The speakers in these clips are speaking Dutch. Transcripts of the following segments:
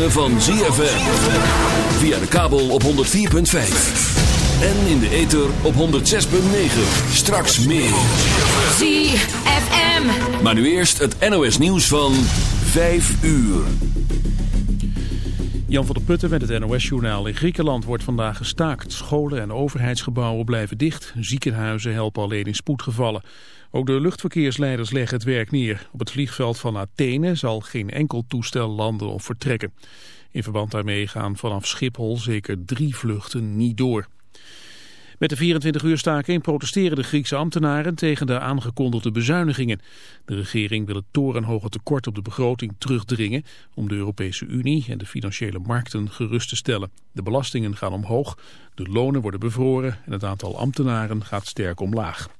ritme van ZFM. Via de kabel op 104.5. En in de ether op 106.9. Straks meer. ZFM. Maar nu eerst het NOS nieuws van 5 uur. Jan van der Putten met het NOS-journaal. In Griekenland wordt vandaag gestaakt. Scholen en overheidsgebouwen blijven dicht. Ziekenhuizen helpen alleen in spoedgevallen. Ook de luchtverkeersleiders leggen het werk neer. Op het vliegveld van Athene zal geen enkel toestel landen of vertrekken. In verband daarmee gaan vanaf Schiphol zeker drie vluchten niet door. Met de 24 uur staking protesteren de Griekse ambtenaren tegen de aangekondigde bezuinigingen. De regering wil het torenhoge tekort op de begroting terugdringen om de Europese Unie en de financiële markten gerust te stellen. De belastingen gaan omhoog, de lonen worden bevroren en het aantal ambtenaren gaat sterk omlaag.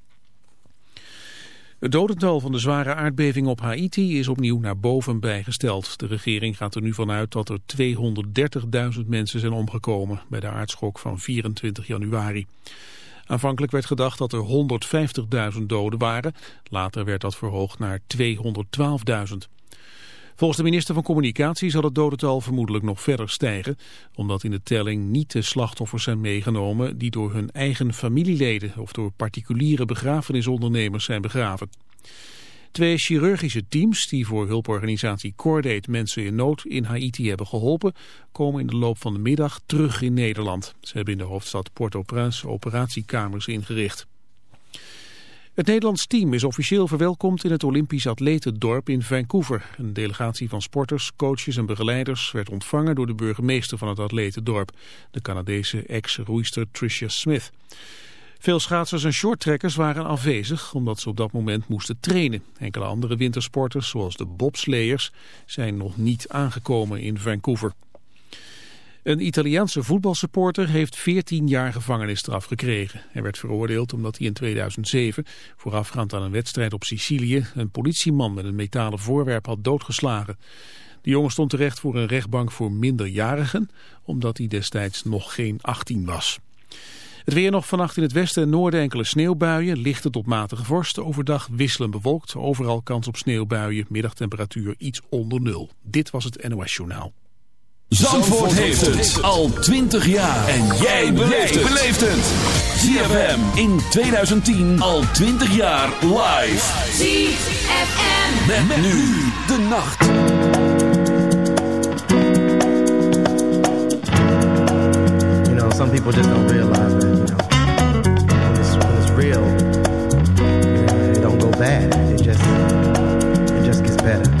Het dodental van de zware aardbeving op Haiti is opnieuw naar boven bijgesteld. De regering gaat er nu vanuit dat er 230.000 mensen zijn omgekomen bij de aardschok van 24 januari. Aanvankelijk werd gedacht dat er 150.000 doden waren. Later werd dat verhoogd naar 212.000. Volgens de minister van Communicatie zal het dodental vermoedelijk nog verder stijgen, omdat in de telling niet de slachtoffers zijn meegenomen die door hun eigen familieleden of door particuliere begrafenisondernemers zijn begraven. Twee chirurgische teams die voor hulporganisatie Cordate mensen in nood in Haiti hebben geholpen, komen in de loop van de middag terug in Nederland. Ze hebben in de hoofdstad Port-au-Prince operatiekamers ingericht. Het Nederlands team is officieel verwelkomd in het Olympisch atletendorp in Vancouver. Een delegatie van sporters, coaches en begeleiders werd ontvangen door de burgemeester van het atletendorp, de Canadese ex-roeister Tricia Smith. Veel schaatsers en shorttrekkers waren afwezig omdat ze op dat moment moesten trainen. Enkele andere wintersporters, zoals de bobsleiers, zijn nog niet aangekomen in Vancouver. Een Italiaanse voetbalsupporter heeft 14 jaar gevangenisstraf gekregen. Hij werd veroordeeld omdat hij in 2007, voorafgaand aan een wedstrijd op Sicilië, een politieman met een metalen voorwerp had doodgeslagen. De jongen stond terecht voor een rechtbank voor minderjarigen, omdat hij destijds nog geen 18 was. Het weer nog vannacht in het westen en noorden enkele sneeuwbuien, lichte tot matige vorst. Overdag wisselen bewolkt, overal kans op sneeuwbuien, middagtemperatuur iets onder nul. Dit was het NOS Journaal. Zandvoort, heeft het al 20 jaar. En jij beleeft het. ZFM in 2010 al 20 jaar live. ZFM. Met, met nu de nacht. You know, some people just don't realize that, you know, when it's, when it's real, you know, it don't go bad. It just, it just gets better.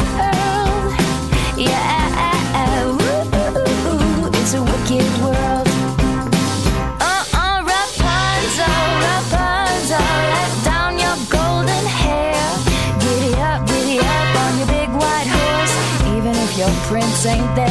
Ain't there.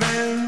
heaven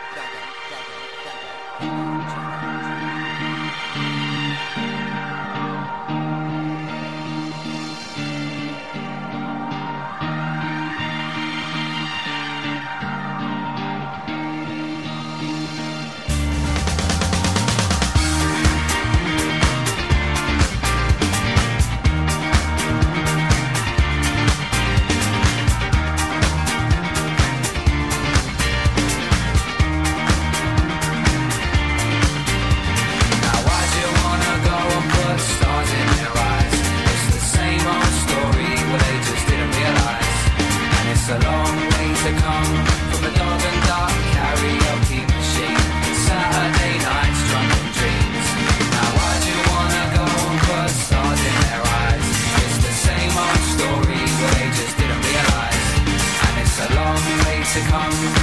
Thank you.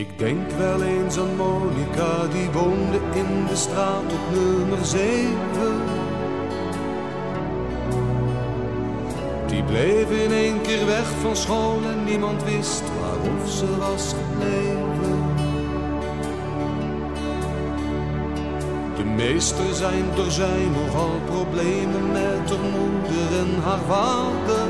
Ik denk wel eens aan Monica, die woonde in de straat op nummer 7. Die bleef in één keer weg van school en niemand wist waarof ze was gebleven. De meester zijn er zijn nogal problemen met haar moeder en haar vader.